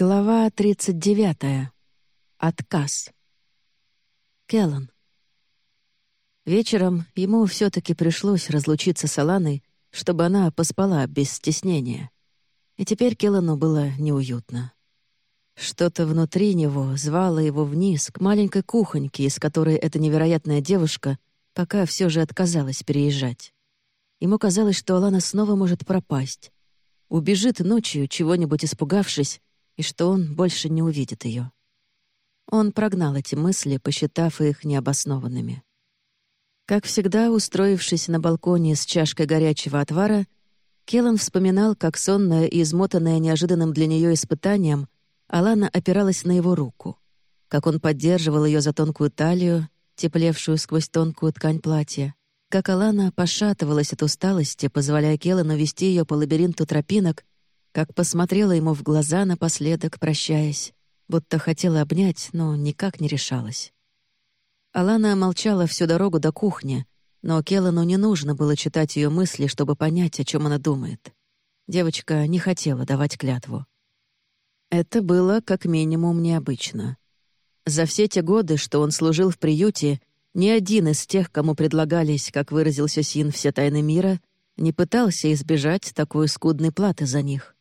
Глава 39. Отказ. Келлан. Вечером ему все таки пришлось разлучиться с Аланой, чтобы она поспала без стеснения. И теперь Келлану было неуютно. Что-то внутри него звало его вниз к маленькой кухоньке, из которой эта невероятная девушка пока все же отказалась переезжать. Ему казалось, что Алана снова может пропасть. Убежит ночью, чего-нибудь испугавшись, и что он больше не увидит ее. Он прогнал эти мысли, посчитав их необоснованными. Как всегда, устроившись на балконе с чашкой горячего отвара, Келлан вспоминал, как сонная и измотанная неожиданным для нее испытанием, Алана опиралась на его руку, как он поддерживал ее за тонкую талию, теплевшую сквозь тонкую ткань платья, как Алана пошатывалась от усталости, позволяя Келлану вести ее по лабиринту тропинок, как посмотрела ему в глаза напоследок, прощаясь, будто хотела обнять, но никак не решалась. Алана молчала всю дорогу до кухни, но Келлану не нужно было читать ее мысли, чтобы понять, о чем она думает. Девочка не хотела давать клятву. Это было как минимум необычно. За все те годы, что он служил в приюте, ни один из тех, кому предлагались, как выразился Син, все тайны мира, не пытался избежать такой скудной платы за них.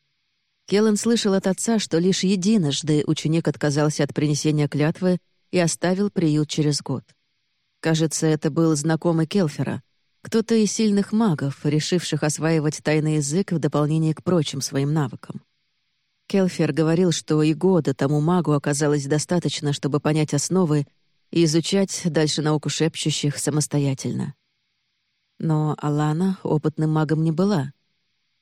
Келлен слышал от отца, что лишь единожды ученик отказался от принесения клятвы и оставил приют через год. Кажется, это был знакомый Келфера, кто-то из сильных магов, решивших осваивать тайный язык в дополнение к прочим своим навыкам. Келфер говорил, что и года тому магу оказалось достаточно, чтобы понять основы и изучать дальше науку шепчущих самостоятельно. Но Алана опытным магом не была —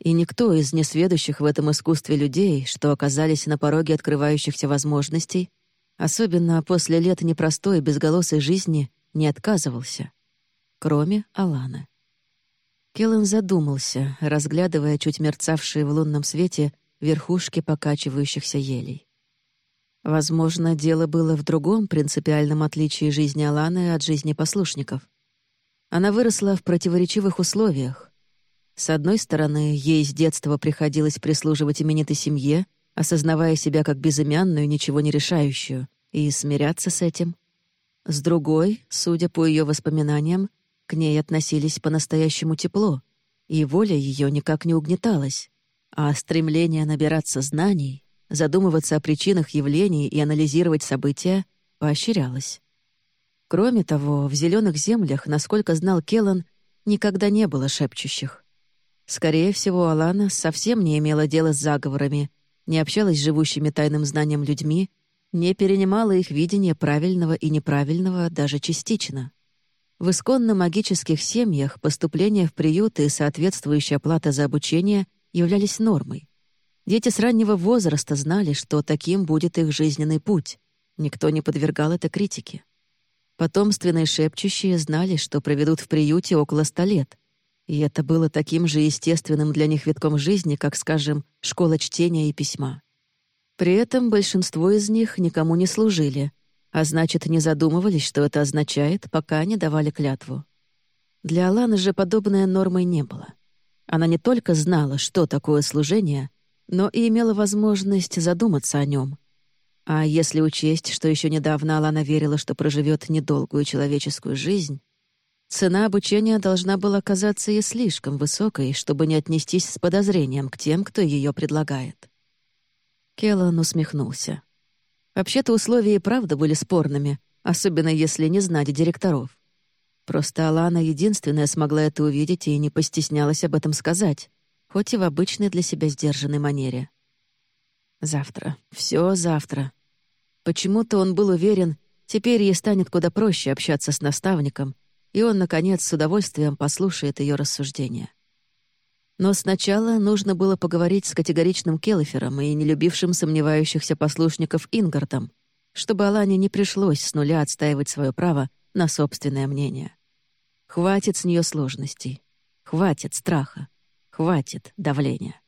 и никто из несведущих в этом искусстве людей, что оказались на пороге открывающихся возможностей, особенно после лет непростой безголосой жизни, не отказывался. Кроме Алана. Келлен задумался, разглядывая чуть мерцавшие в лунном свете верхушки покачивающихся елей. Возможно, дело было в другом принципиальном отличии жизни Аланы от жизни послушников. Она выросла в противоречивых условиях, с одной стороны, ей с детства приходилось прислуживать именитой семье, осознавая себя как безымянную, ничего не решающую, и смиряться с этим. С другой, судя по ее воспоминаниям, к ней относились по-настоящему тепло, и воля ее никак не угнеталась, а стремление набираться знаний, задумываться о причинах явлений и анализировать события поощрялось. Кроме того, в зеленых землях, насколько знал Келлан, никогда не было шепчущих. Скорее всего, Алана совсем не имела дела с заговорами, не общалась с живущими тайным знанием людьми, не перенимала их видение правильного и неправильного даже частично. В исконно магических семьях поступление в приюты и соответствующая плата за обучение являлись нормой. Дети с раннего возраста знали, что таким будет их жизненный путь. Никто не подвергал это критике. Потомственные шепчущие знали, что проведут в приюте около ста лет — и это было таким же естественным для них витком жизни, как, скажем, школа чтения и письма. При этом большинство из них никому не служили, а значит, не задумывались, что это означает, пока не давали клятву. Для Аланы же подобной нормой не было. Она не только знала, что такое служение, но и имела возможность задуматься о нем. А если учесть, что еще недавно Алана верила, что проживет недолгую человеческую жизнь, Цена обучения должна была казаться ей слишком высокой, чтобы не отнестись с подозрением к тем, кто ее предлагает. Келлан усмехнулся. Вообще-то условия и правда были спорными, особенно если не знать директоров. Просто Алана единственная смогла это увидеть и не постеснялась об этом сказать, хоть и в обычной для себя сдержанной манере. Завтра. все завтра. Почему-то он был уверен, теперь ей станет куда проще общаться с наставником, и он, наконец, с удовольствием послушает ее рассуждения. Но сначала нужно было поговорить с категоричным Келлифером и нелюбившим сомневающихся послушников Ингартом, чтобы Алане не пришлось с нуля отстаивать свое право на собственное мнение. Хватит с нее сложностей, хватит страха, хватит давления.